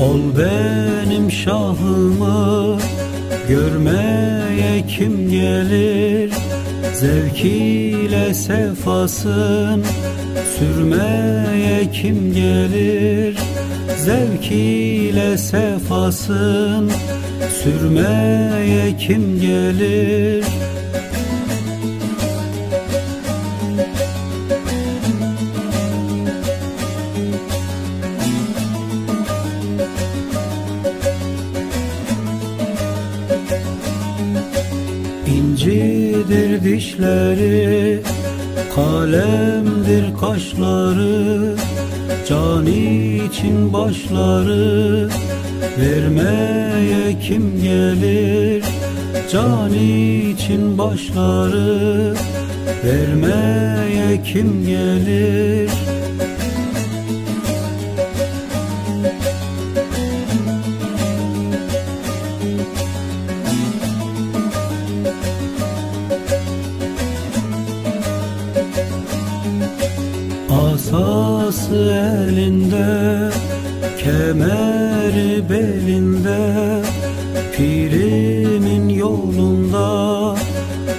Bul benim şahımı Görmeye kim gelir? Zevk ile sefasın Sürmeye kim gelir? Zevk ile sefasın Sürmeye kim gelir İncidir dişleri Kalemdir kaşları Can için başları Vermeye kim gelir? Can için başları Vermeye kim gelir Asası elinde Kemeri belinde Pirimin yolunda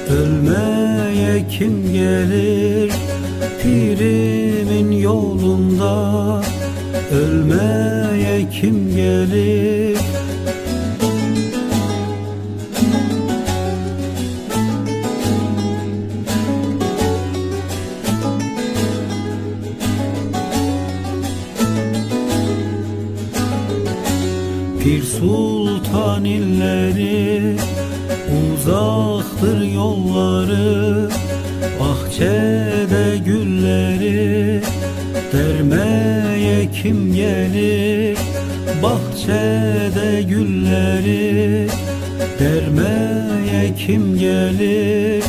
Ölmeye kim gelir? Pirimin yolunda Ölmeye kim gelir Pir sultan illeri Uzaktır yolları Bahçede gülleri Dermeye kim gelir Bahçede gülleri Dermeye kim gelir